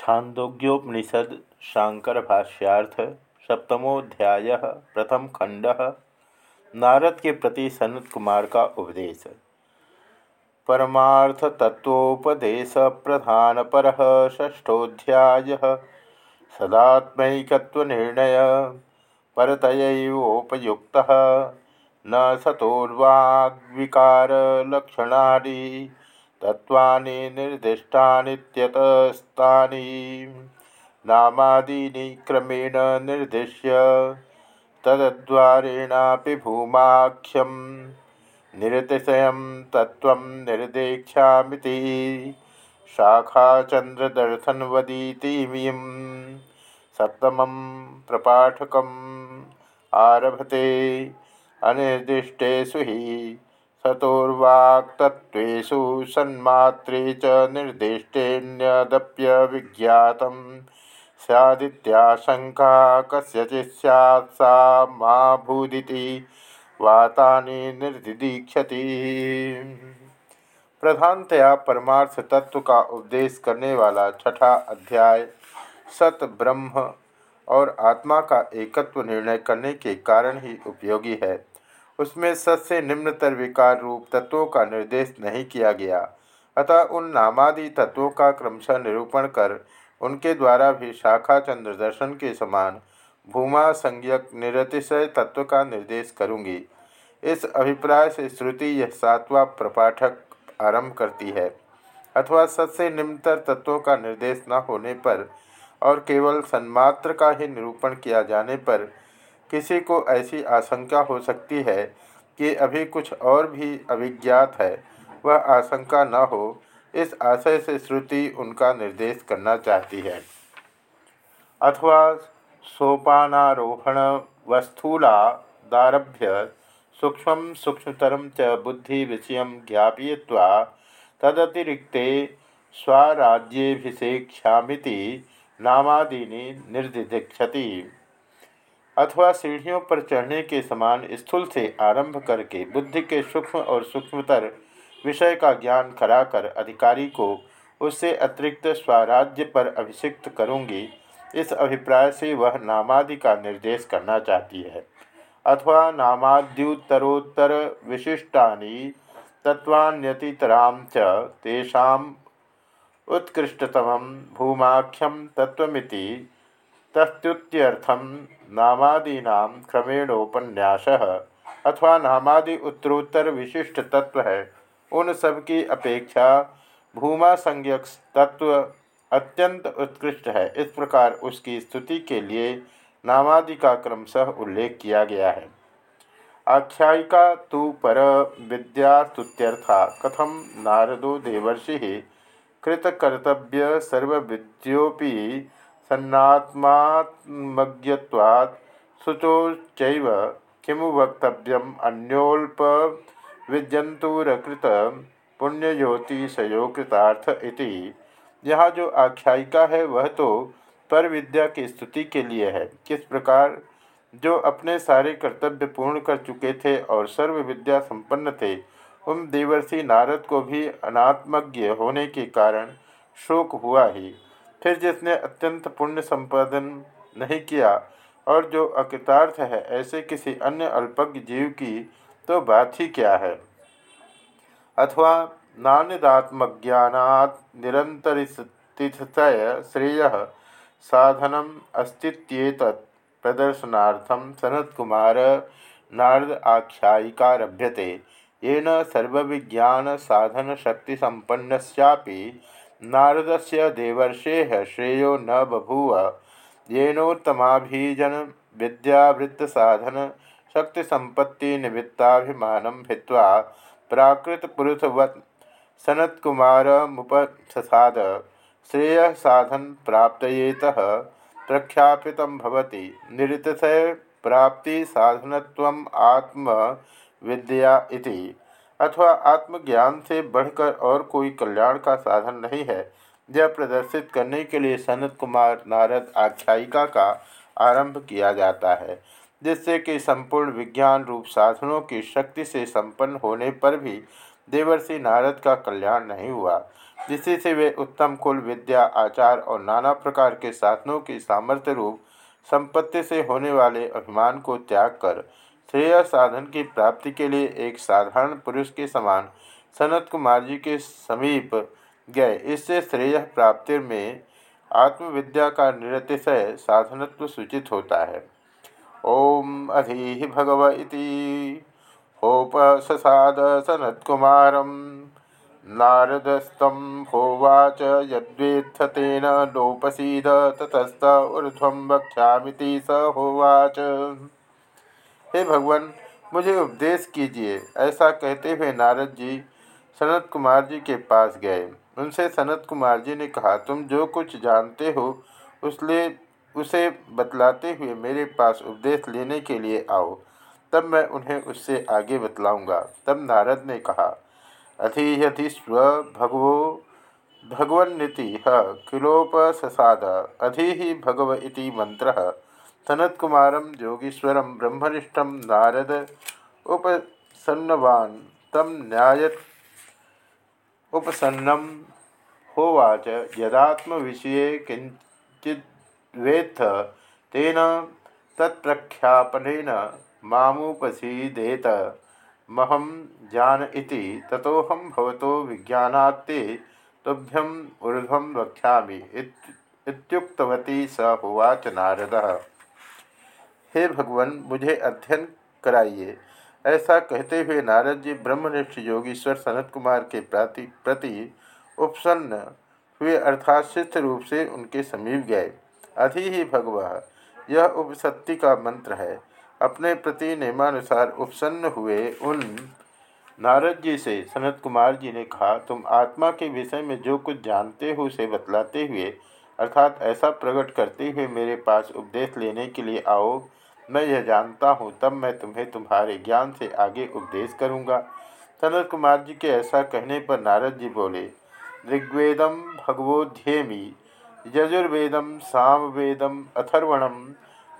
छांदोग्योपनिषद शांकर भाष्यार्थ सप्तमोध्याय प्रथम खंड नारद के प्रति सनत कुमार का उपदेश। परमार्थ तत्वोपदेश प्रधान पर ष्ठोध्याय सदात्मकत्व निर्णय परतयोपयुक्त न सतोर्वाग्विकार लक्षणादि तत्वानि निर्दिष्टानित्यतस्तानि नामादीनि क्रमेण निर्दिश्य। तद्वारेणापि भूमाख्यं निरतिशयं तत्त्वं निर्देक्ष्यामिति। शाखाचन्द्रदर्शनवदीतिमियं सप्तमं प्रपाठकम् आरभते। अनिर्दिष्टेषु हि सतोर्वाक्तत्वेषु सन्मात्रे च निर्दिष्टेऽन्यदप्य विज्ञातं स्यादित्याशङ्का कस्यचित् स्यात् सा मा भूदिति, वातानि निर्दिदीक्षति। प्रधानतया परमार्थ तत्व का उपदेश करने वाला छठा अध्याय, सत ब्रह्म और आत्मा का एकत्व निर्णय करने के कारण ही उपयोगी है। उसमें सत से निम्नतर विकार रूप तत्वों का निर्देश नहीं किया गया। अतः उन नामादि तत्वों का क्रमशः निरूपण कर उनके द्वारा भी शाखा चंद्र दर्शन के समान भूमा संज्ञक निरतिशय तत्व का निर्देश करूँगी। इस अभिप्राय से श्रुति यह सातवां प्रपाठक आरंभ करती है। अथवा सत से निम्नतर तत्वों का निर्देश न होने पर और केवल सन्मात्र का ही निरूपण किया जाने पर किसी को ऐसी आशंका हो सकती है कि अभी कुछ और भी अभिज्ञात है। वह आशंका न हो, इस आशय से श्रुति उनका निर्देश करना चाहती है। अथवा सोपानारोहण वस्थूलादारभ्य सूक्ष्म सूक्ष्मतर च बुद्धि विषय ज्ञापय्वा तदतिरिक्ते स्वराज्येभिषेक्ष्यामिति नामादीनि निर्दिक्षति अथवा सीढ़ियों पर चढ़ने के समान स्थूल से आरंभ करके बुद्धि के सूक्ष्म और सूक्ष्मतर विषय का ज्ञान कराकर अधिकारी को उससे अतिरिक्त स्वराज्य पर अभिषिक्त करूँगी, इस अभिप्राय से वह नामादि का निर्देश करना चाहती है। अथवा नामाद्युत्तरोत्तर विशिष्टानि तत्वान्यतितरां च तेषाम् उत्कृष्टतमं भूमाख्यम तत्वमिति तस्तुत्यर्थम नामादीना क्रमेणोपन्यास अथवा नामादि उत्तरोत्तर विशिष्ट तत्व है उन सब की अपेक्षा भूमा संज्ञक तत्व अत्यंत उत्कृष्ट है। इस प्रकार उसकी स्तुति के लिए नामादि का क्रमशः उल्लेख किया गया है। आख्यायिका तो पर विद्यास्तुत्यर्था कथम नारदो देवर्षि कृतकर्तव्य सर्वविद्योपि सन्नात्मात्मज्ञत्वात् शुचोच किमु वक्तव्यम अन्योल्पविद्यंतुरकृत पुण्यज्योतिषयो कृतार्थ इति। यहाँ जो आख्यायिका है, वह तो पर विद्या की स्तुति के लिए है। किस प्रकार जो अपने सारे कर्तव्य पूर्ण कर चुके थे और सर्व विद्या संपन्न थे, उन देवर्षि नारद को भी अनात्मज्ञ होने के कारण शोक हुआ ही। फिर जिसने अत्यंत पुण्य संपादन नहीं किया और जो अकृतार्थ है ऐसे किसी अन्य अल्पज्ञ जीव की तो बात ही क्या है? अथवा नान्यदात्मज्ञात निरंतरितय श्रेय साधनम अस्तित्व प्रदर्शनार्थम सनत कुमार नारद आख्यायिकारभ्यते। येन सर्वविज्ञान साधन शक्ति संपन्नस्यापि नारद से देवर्षे श्रेयो न बभूव। येनोत्तमाभिजन विद्यावृत्त साधन शक्ति संपत्ति निमित्ताभिमान भित्वा प्राकृत पुरुषवत् सनत्कुमार मुपसाद श्रेय साधन प्राप्तयेत प्रख्यापित भवति। निरतिशय प्राप्ति साधनत्वम आत्म विद्या इति। अथवा आत्मज्ञान से बढ़कर और कोई कल्याण का साधन नहीं है। यह प्रदर्शित करने के लिए सनत कुमार नारद आख्यायिका का आरंभ किया जाता है, जिससे कि संपूर्ण विज्ञान रूप साधनों की शक्ति से संपन्न होने पर भी देवर्षि नारद का कल्याण नहीं हुआ। जिससे से वे उत्तम कुल विद्या, आचार और नाना प्रकार के साधनों की सामर्थ्य रूप, संपत्ति से होने वाले अभिमान को त्याग कर श्रेय साधन की प्राप्ति के लिए एक साधारण पुरुष के समान सनत कुमार जी के समीप गए। इससे श्रेय प्राप्ति में आत्मविद्या का निरतिशय साधनत्व सूचित होता है। ओम अधि भगव इति होपससाद सनत्कुमारम नारदस्तम होवाच यद्वेत्थ तेन नोपसीद ततस्त ऊर्ध्व वक्षामिति स होवाच। हे भगवान, मुझे उपदेश कीजिए। ऐसा कहते हुए नारद जी सनत कुमार जी के पास गए। उनसे सनत कुमार जी ने कहा, तुम जो कुछ जानते हो उसलिए उसे बतलाते हुए मेरे पास उपदेश लेने के लिए आओ। तब मैं उन्हें उससे आगे बतलाऊँगा। तब नारद ने कहा अधीयति स्व भगवो, भगवन्नीति किलोपसाद अधि ही भगव इति मंत्र। सनत्कुमारं योगीश्वर ब्रह्मनिष्ठ नारद उपसन्नवान् तम न्याय उपसन्नम होवाच यदात्म विषय किंचित तेन तत्प्रख्यापन मामुपसीदेत। महम जान इति ततोहम भवतो विज्ञाते तुभ्यम ऊर्धम वक्षा इत्युक्तवती स होवाच नारद। हे भगवान, मुझे अध्ययन कराइए। ऐसा कहते हुए नारद जी ब्रह्मनिष्ठ योगीश्वर सनत कुमार के प्रति प्रति उपसन्न हुए अर्थात सिद्ध रूप से उनके समीप गए। अधि ही भगव यह उपसत्ति का मंत्र है। अपने प्रति नियमानुसार उपसन्न हुए उन नारद जी से सनत कुमार जी ने कहा, तुम आत्मा के विषय में जो कुछ जानते हो उसे बतलाते हुए, अर्थात ऐसा प्रकट करते हुए मेरे पास उपदेश लेने के लिए आओ। मैं यह जानता हूँ, तब मैं तुम्हें तुम्हारे ज्ञान से आगे उपदेश करूँगा। सनत कुमार जी के ऐसा कहने पर नारद जी बोले ऋग्वेदम भगवोध्येमी यजुर्वेदम सामवेदम अथर्वणम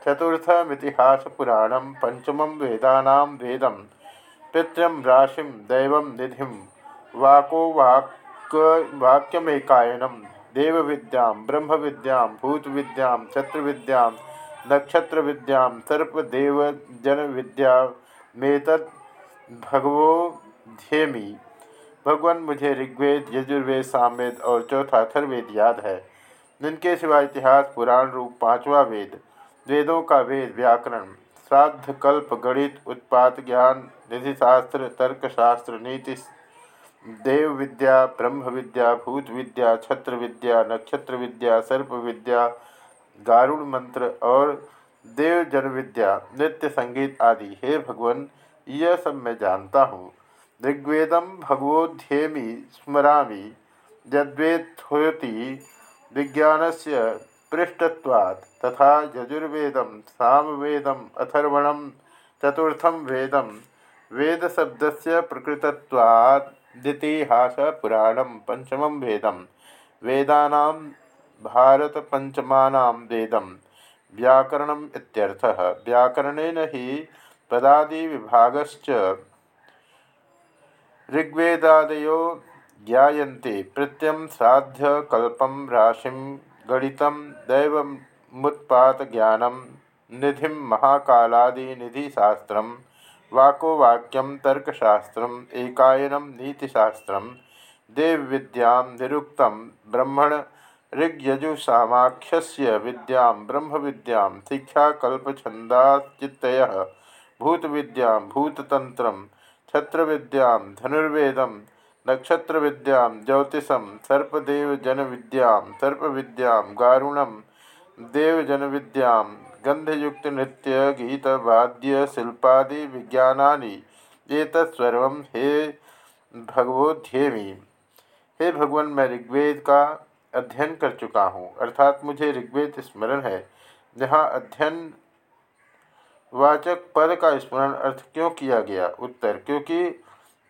चतुर्थमितिहासपुराण पंचम वेदा वेद पितृम राशि दैव निधि, वाको वाक् वाक्यमेकायनम देव विद्या ब्रह्म विद्या भूत विद्या विद्या नक्षत्र विद्या सर्पदेव जन विद्या मेतद भगवो ध्येमी। भगवान मुझे ऋग्वेद, यजुर्वेद, सामवेद और चौथा अथर्वेद याद है। जिनके सिवा इतिहास, पुराण रूप, पांचवा वेद, वेदों का वेद, व्याकरण श्राद्ध कल्प, गणित, उत्पात ज्ञान, निधिशास्त्र, तर्कशास्त्र, नीति देव विद्या ब्रह्म विद्या भूत विद्या छत्र विद्या नक्षत्र विद्या सर्प विद्या गारुण मंत्र और देव जन विद्या नृत्य, संगीत आदि। हे भगवान, यह सब मैं जानता हूँ। ऋग्वेदम भगवोध्येमी स्मरा यद्वेद विज्ञान से पृष्ठत्वात्, तथा यजुर्वेद, सामवेदम अथर्वणम चतुर्थम वेदम वेद शब्द से प्रकृतत्वादितिहासपुराणम पंचम वेद। वेदा भारत पंचमा वेदम व्याकरणम इत्यर्थः। व्याकरणेन ही पदादि विभागश्च ऋग्वेदादयो ज्ञायन्ते। प्रत्यम साध्य कल्पम राशिम गणित दैवमुत्पातज्ञानम निधि महाकालादिनिधिशास्त्र वाको वाक्यम तर्कशास्त्र एकायनम नीतिशास्त्र देवविद्या निरुक्त ब्रह्मण ऋग्यजुसामाख्य विद्या ब्रह्म विद्या शिक्षाकल्पछंदाचित भूत विद्या भूततंत्र छत्र विद्या धनुर्वेदम नक्षत्र विद्या ज्योतिषम सर्पदेव जन विद्या सर्प विद्या गारुणम देव जन विद्या गंधयुक्त नृत्य गीत वाद्य शिल्पादि विज्ञानानि एतत्सर्व हे भगवोध्येमी हे भगवान, मैं ऋग्वेद का अध्ययन कर चुका हूँ। अर्थात मुझे ऋग्वेद स्मरण है, जहाँ अध्ययन वाचक पद का स्मरण अर्थ क्यों किया गया? उत्तर, क्योंकि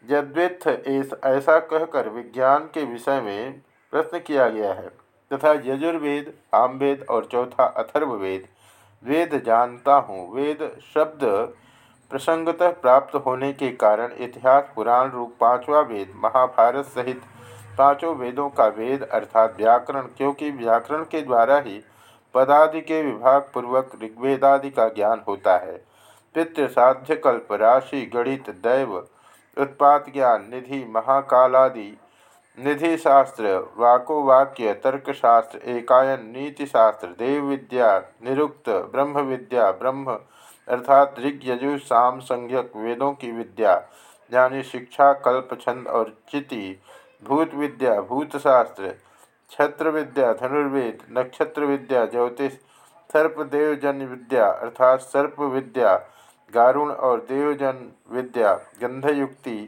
यद्वेत्थ ऐसा कहकर विज्ञान के विषय में प्रश्न किया गया है, तथा यजुर्वेद, आमवेद और चौथा अथर्ववेद, वेद जानता हूँ। वेद शब्द प्रसंगतः प्राप्त होने के कारण इतिहास, पुराण रूप, पांचवा वेद, महाभारत सहित पाँचों वेदों का वेद अर्थात व्याकरण, क्योंकि व्याकरण के द्वारा ही पदादि के विभाग पूर्वक ऋग्वेदादि का ज्ञान होता है। पितृसाध्य कल्प राशि, गणित, दैव, उत्पात ज्ञान, निधि, महाकालादि, निधि शास्त्र वाको वाक्य तर्कशास्त्र, एकायन नीतिशास्त्र देव विद्या, निरुक्त, ब्रह्म विद्या, ब्रह्म अर्थात ऋग यजु साम संज्ञक, वेदों की विद्या यानी शिक्षा, कल्प छंद और चिति भूत विद्या भूतशास्त्र छत्र विद्या धनुर्वेद नक्षत्र विद्या ज्योतिष सर्पदेवजन विद्या अर्थात सर्प विद्या गारुण और देवजन विद्या गंधयुक्ति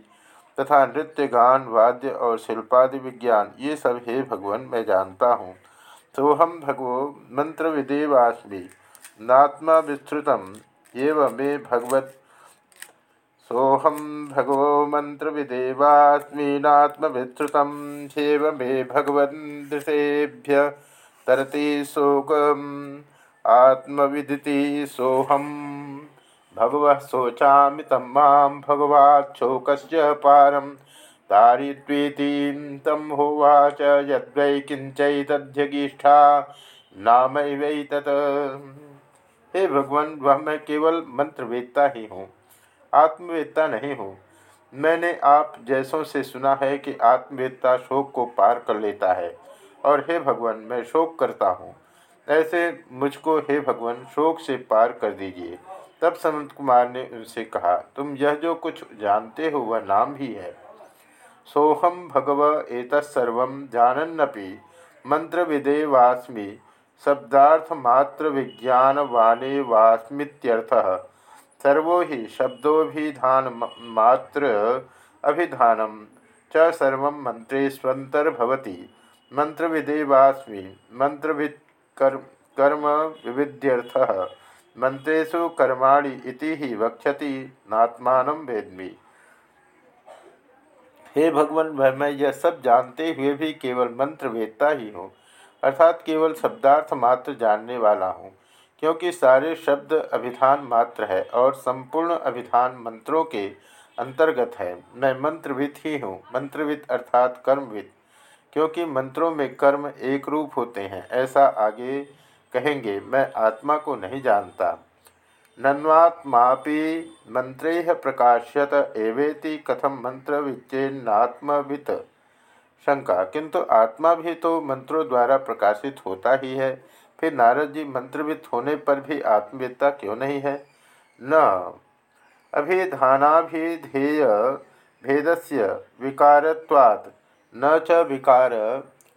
तथा नृत्य, गान, वाद्य और शिल्पादि विज्ञान, ये सब हे भगवान, मैं जानता हूँ। सोहम भगवो मंत्र विदेवास्मी नात्मा विस्तृतम एवं मे भगवत सोहम भगवो मंत्र विदेवास्मीनात्म विस्तृत मे भगवदृशेभ्य तरती शोकम आत्मविदिति सोहम भगव शोचा तम माँ भगवाच्छोकस्य पारं। दारिद्वेतीं तं होवाच यद्वै किञ्चैतध्यगीष्ठा नामैवैतत्। हे भगवान, वह मैं केवल मंत्रवेत्ता ही हूँ। आत्मवेत्ता नहीं हूँ। मैंने आप जैसों से सुना है कि आत्मवेत्ता शोक को पार कर लेता है। और हे भगवान, मैं शोक करता हूँ। ऐसे मुझको हे भगवान, शोक से पार कर दीजिए। तब सनत कुमार ने उनसे कहा, तुम यह जो कुछ जानते हो, वह नाम ही है। सोहम भगव एतत्सर्व जानन्नपि मंत्र विदे वास्मी शब्दार्थ मात्र विज्ञान वाने वास्मित्यर्थ सर्वो ही शब्दोभिधान मात्र अभिधानम च सर्व मंत्रेष्वंतर्भवती मंत्र विदे वास्मी मंत्रविद कर्म विविध्यर्थः मंत्रेशु कर्माणि इति ही वक्षति नात्मान वेदमी। हे भगवान मैं यह सब जानते हुए भी केवल मंत्र वेदता ही हूँ, अर्थात केवल शब्दार्थ मात्र जानने वाला हूँ। क्योंकि सारे शब्द अभिधान मात्र है और संपूर्ण अभिधान मंत्रों के अंतर्गत है। मैं मंत्रविद ही हूँ मंत्रविद अर्थात कर्मविद क्योंकि मंत्रों में कर्म एक रूप होते हैं, ऐसा आगे कहेंगे, मैं आत्मा को नहीं जानता। नन्वात्मापि मंत्रे प्रकाश्यत, एवेति कथम मंत्र शंका, किंतु आत्मा भी तो मंत्रों द्वारा प्रकाशित होता ही है। फिर नारद जी मंत्रवित होने पर भी आत्मविद्ता क्यों नहीं है? न। अभिधानाभिधेय भेदस्य विकारत्वात्। न च विकार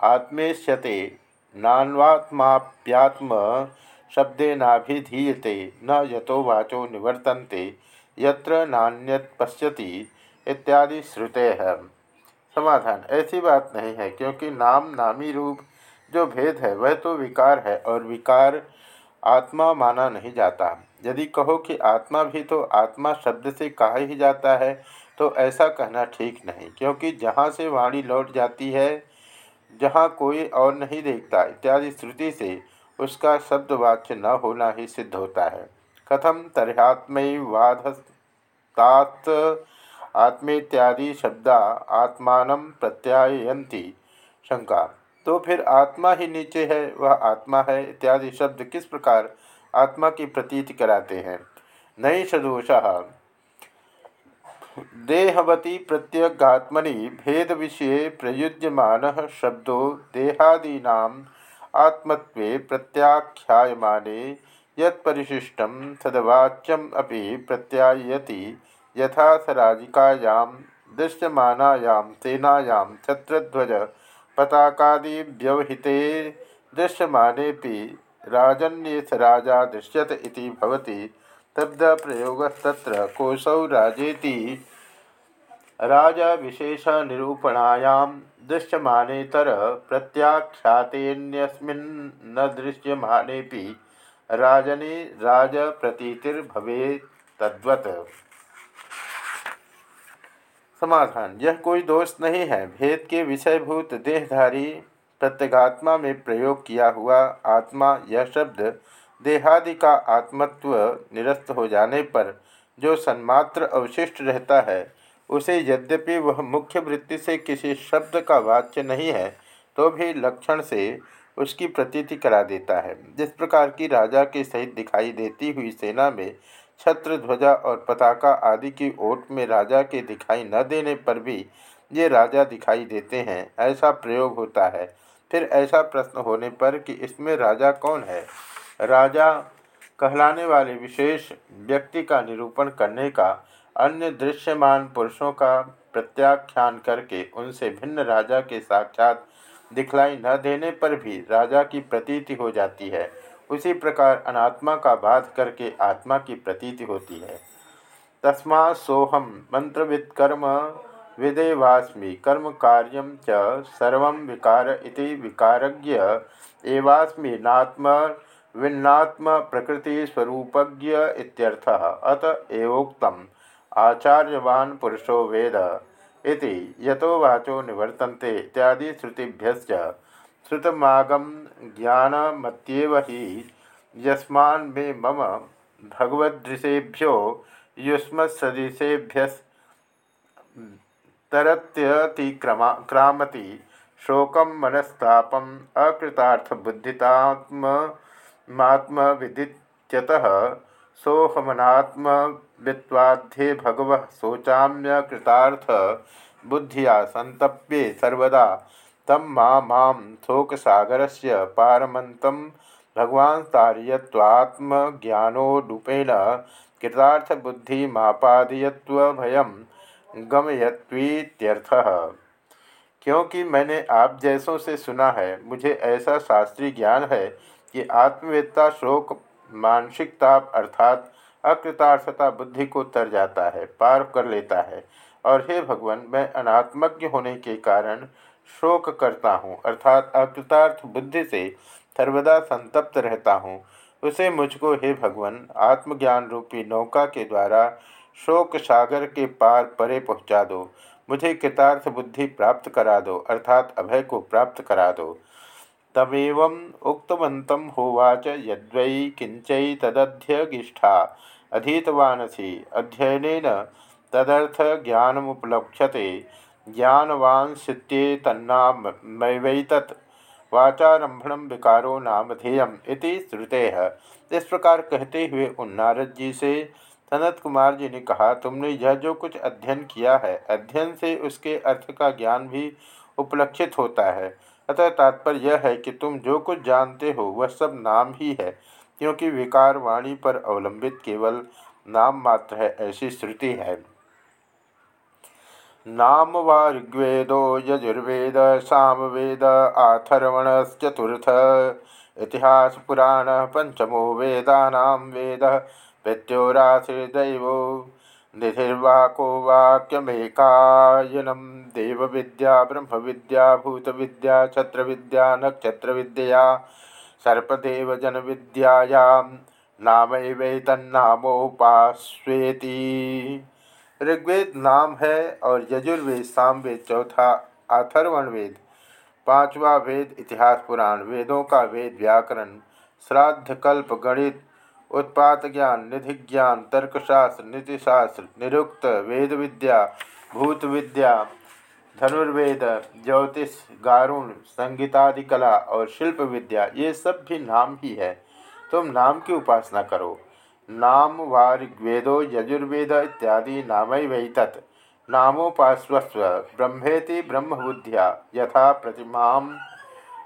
आत्मेष्यते। नान्वात्माप्यात्म शब्देनाभिधीयते। न यतो वाचो निवर्तन्ते। यत्र नान्यत पश्यति इत्यादि श्रुते। हैं समाधान। ऐसी बात नहीं है, क्योंकि नाम नामी रूप जो भेद है, वह तो विकार है और विकार आत्मा माना नहीं जाता। यदि कहो कि आत्मा भी तो आत्मा शब्द से कहा ही जाता है तो ऐसा कहना ठीक नहीं, क्योंकि जहाँ से वाणी लौट जाती है, जहाँ कोई और नहीं देखता, इत्यादि श्रुति से उसका शब्दवाच्य न होना ही सिद्ध होता है। कथम तरहात्मय तरहात्मवादस्तात आत्मेत्यादि शब्दा आत्मान प्रत्यायंती शंका। तो फिर आत्मा ही नीचे है, वह आत्मा है इत्यादि शब्द किस प्रकार आत्मा की प्रतीति कराते हैं? नई सदोष। देहवती प्रत्यगात्मनि भेद विषय प्रयुज्यमान शब्दों देहादीना आत्मत्वे प्रत्याख्यायमाने यत्परिशिष्टं सदवाच्यम अपि प्रत्यायति यथा सराजिकायां दृश्यमानायां सेनायां छत्रध्वज पताकादि व्यवहिते दृश्यमानेपि राजन्येस राजा दृश्यत इति भवति। तब्द प्रयोगस्तत्र कोशौ राजेति राजा विशेष निरूपणायां दृश्यमानेतर प्रत्याख्यातेन्यस्मिन् दृश्यमानेपि राजने राजप्रतीतिर्भवेत् तद्वत्। समाधान। यह कोई दोष नहीं है। भेद के विषयभूत देहधारी प्रत्यगात्मा में प्रयोग किया हुआ आत्मा, यह शब्द देहादि का आत्मत्व निरस्त हो जाने पर जो सन्मात्र अवशिष्ट रहता है, उसे यद्यपि वह मुख्य वृत्ति से किसी शब्द का वाच्य नहीं है तो भी लक्षण से उसकी प्रतीति करा देता है। जिस प्रकार की राजा के सहित दिखाई देती हुई सेना में छत्र ध्वजा और पताका आदि की ओट में राजा के दिखाई न देने पर भी ये राजा दिखाई देते हैं। ऐसा प्रयोग होता है। फिर ऐसा प्रश्न होने पर कि इसमें राजा कौन है? राजा कहलाने वाले विशेष व्यक्ति का निरूपण करने का, अन्य दृश्यमान पुरुषों का प्रत्याख्यान करके उनसे भिन्न राजा के साक्षात दिखलाई न देने पर भी राजा की प्रतीति हो जाती है। उसी प्रकार अनात्मा का बाध करके आत्मा की प्रतीति होती है। तस्मा सोहम मंत्रवित्कर्म विदेवास्मी। कर्म कार्य सर्व विकार इति विकारज्ञ। एवास्मी नात्म विन्नात्म प्रकृति स्वरूपज्ञ इत्यर्थः। अत एवोक्तम। आचार्यवान पुरुषो वेद। इति। यतो वाचो निवर्तन्ते इत्यादि श्रुतिभ्यश्च। श्रुतमागम ज्ञानमत्येव ही। यस्मान् मे मम भगवदृशेभ्यो युष्मत्सदृशेभ्यस् तरत्यतिक्रमा क्रामति। शोकम मनस्तापम अकृतार्थबुद्धितात्मात्मविदित्यतः सोहमनात्म वित्वाध्ये भगव शोचाम्य कृतार्थ बुद्धिया सर्वदा तम माम शोकसागर से पारमत भगवान तारियत्वात्मज्ञानोडूपेण कृतार्थबुद्धिमापादयत्वभयं गमयत्वीत्यर्थः। क्योंकि मैंने आप जैसों से सुना है, मुझे ऐसा शास्त्रीय ज्ञान है कि आत्मवेत्ता शोक मानसिक ताप अर्थात अकृतार्थता बुद्धि को तर जाता है, पार कर लेता है। और हे भगवान, मैं अनात्मज्ञ होने के कारण शोक करता हूँ, अर्थात अकृतार्थ बुद्धि से सर्वदा संतप्त रहता हूँ। उसे मुझको हे भगवान, आत्मज्ञान रूपी नौका के द्वारा शोक सागर के पार परे पहुँचा दो। मुझे कृतार्थ बुद्धि प्राप्त करा दो, अर्थात अभय को प्राप्त करा दो। तमेव उक्तवत होवाच यद्वै किंचै तदध्यगिष्ठा अधीतवानसी अध्ययन तदर्थ ज्ञानमुपलक्ष्यते ज्ञानवांसित्ये तन्नामैवैतत् वाचारंभण विकारो नामधेयम इति श्रुते। है इस प्रकार कहते हुए उन नारद जी से सनत कुमार जी ने कहा, तुमने यह जो कुछ अध्ययन किया है, अध्ययन से उसके अर्थ का ज्ञान भी उपलक्षित होता है। अतः तात्पर्य यह है कि तुम जो कुछ जानते हो, वह सब नाम ही है, क्योंकि विकार वाणी पर अवलंबित केवल नाम मात्र है, ऐसी श्रुति है। नाम वा ऋग्वेदो यजुर्वेद, सामवेद, आथर्वणश्चतुर्थ इतिहास पुराण पंचमो वेदा प्रत्योराशिर्दैवो निधिर्वाको वाक्यमेकायनं, देवविद्या, ब्रह्मविद्या, भूतविद्या, छत्रविद्या नक्षत्रविद्या सर्पदेवजनविद्यायां नामैवैतन्नामोपास्वेति। ऋग्वेद नाम है और यजुर्वेद सामवेद चौथा अथर्वण वेद पांचवा वेद इतिहास पुराण, वेदों का वेद व्याकरण, श्राद्ध कल्प गणित, उत्पात ज्ञान, निधि ज्ञान, तर्कशास्त्र, नीतिशास्त्र, निरुक्त वेद विद्या, भूत विद्या, धनुर्वेद, ज्योतिष, गारुण, संगीतादि कला और शिल्प विद्या, ये सब भी नाम ही है। तुम नाम की उपासना करो। नाम वा ऋग्वेदो यजुर्वेद इत्यादि तत् नामोपास्वस्व ब्रह्मेति ब्रह्मबुद्धिया यथा प्रतिमा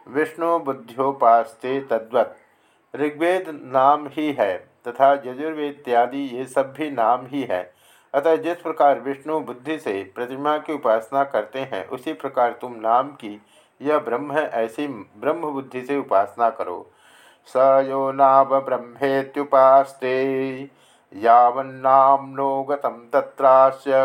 विष्णुबुद्ध्योपास्ते तद्वत्। ऋग्वेद नाम ही है तथा यजुर्वेद इत्यादि ये सब भी नाम ही है। अतः जिस प्रकार विष्णु बुद्धि से प्रतिमा की उपासना करते हैं, उसी प्रकार तुम नाम की यह ब्रह्म है ऐसी ब्रह्म बुद्धि से उपासना करो। स यो नाम ब्रह्मेत्युपास्ते। यावन्नाम्नो गतं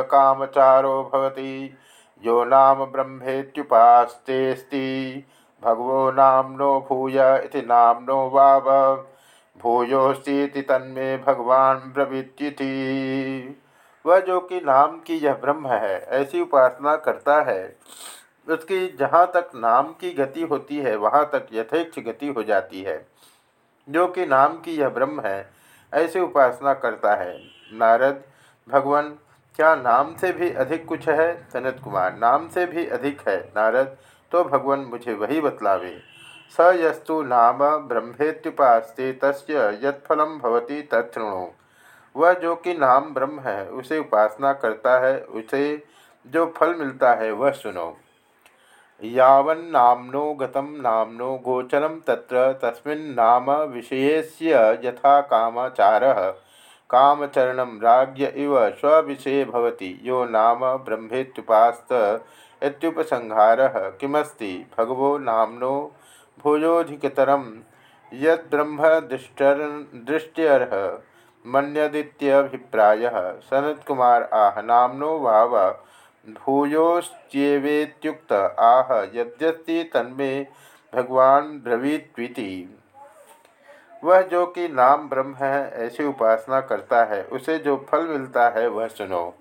कामचारो भवति। यो नाम ब्रह्मेत्युपास्तेऽस्ति। भगवो नाम्नो भूय इति नाम्नो वाव भूयोस्ती तन्मे भगवान ब्रवीत्यति। वह जो कि नाम की यह ब्रह्म है, ऐसी उपासना करता है। उसकी जहाँ तक नाम की गति होती है, वहाँ तक यथेच्छ गति हो जाती है, जो कि नाम की यह ब्रह्म है, ऐसे उपासना करता है। नारद, भगवान, क्या नाम से भी अधिक कुछ है? सनत कुमार, नाम से भी अधिक है। नारद तो भगवान मुझे वही बतलावे। स यस्तु नाम ब्रह्मेत्युपास्ते, तस्य यत्फलम भवती तत्णु वह जो कि नाम ब्रह्म है, उसे उपासना करता है, उसे जो फल मिलता है, वह सुनो। यावन्नामनो गतम नामनो गोचरम तत्र तस्मिन्नाम विषयस्य यथा कामचारः। कामचरण राज्य इव स्विषय भवति। यो नाम ब्रह्मेत्युपास्त किमस्ति? भगवो नामनो भूयोधिकतरं यद्ब्रह्म दृष्ट्यर्ह मन्यदित्यभिप्रायः। सनत्कुमार आह, नामनो वाव भूयोश्चेवेत्युक्त आह, यद्यस्ति तन्मे भगवान ब्रवीत्वीति। वह जो कि नाम ब्रह्म है, ऐसी उपासना करता है, उसे जो फल मिलता है, वह सुनो।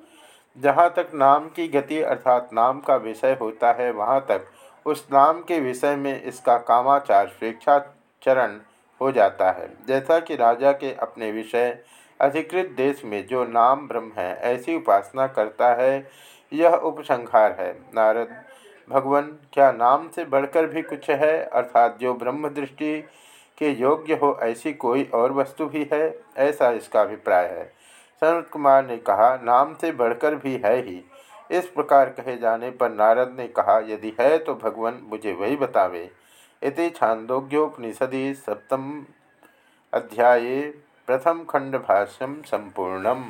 जहाँ तक नाम की गति अर्थात नाम का विषय होता है, वहाँ तक उस नाम के विषय में इसका कामाचार, स्वेच्छाचरण हो जाता है। जैसा कि राजा के अपने विषय, अधिकृत देश में जो नाम ब्रह्म है, ऐसी उपासना करता है यह उपसंहार है। नारद, भगवान, क्या नाम से बढ़कर भी कुछ है? अर्थात जो ब्रह्म दृष्टि के योग्य हो, ऐसी कोई और वस्तु भी है? ऐसा इसका अभिप्राय है। सनत कुमार ने कहा, नाम से बढ़कर भी है ही। इस प्रकार कहे जाने पर नारद ने कहा, यदि है तो भगवान मुझे वही बतावे। इति छांदोग्योपनिषदि सप्तम अध्याये प्रथम खंड भाष्यम संपूर्णम।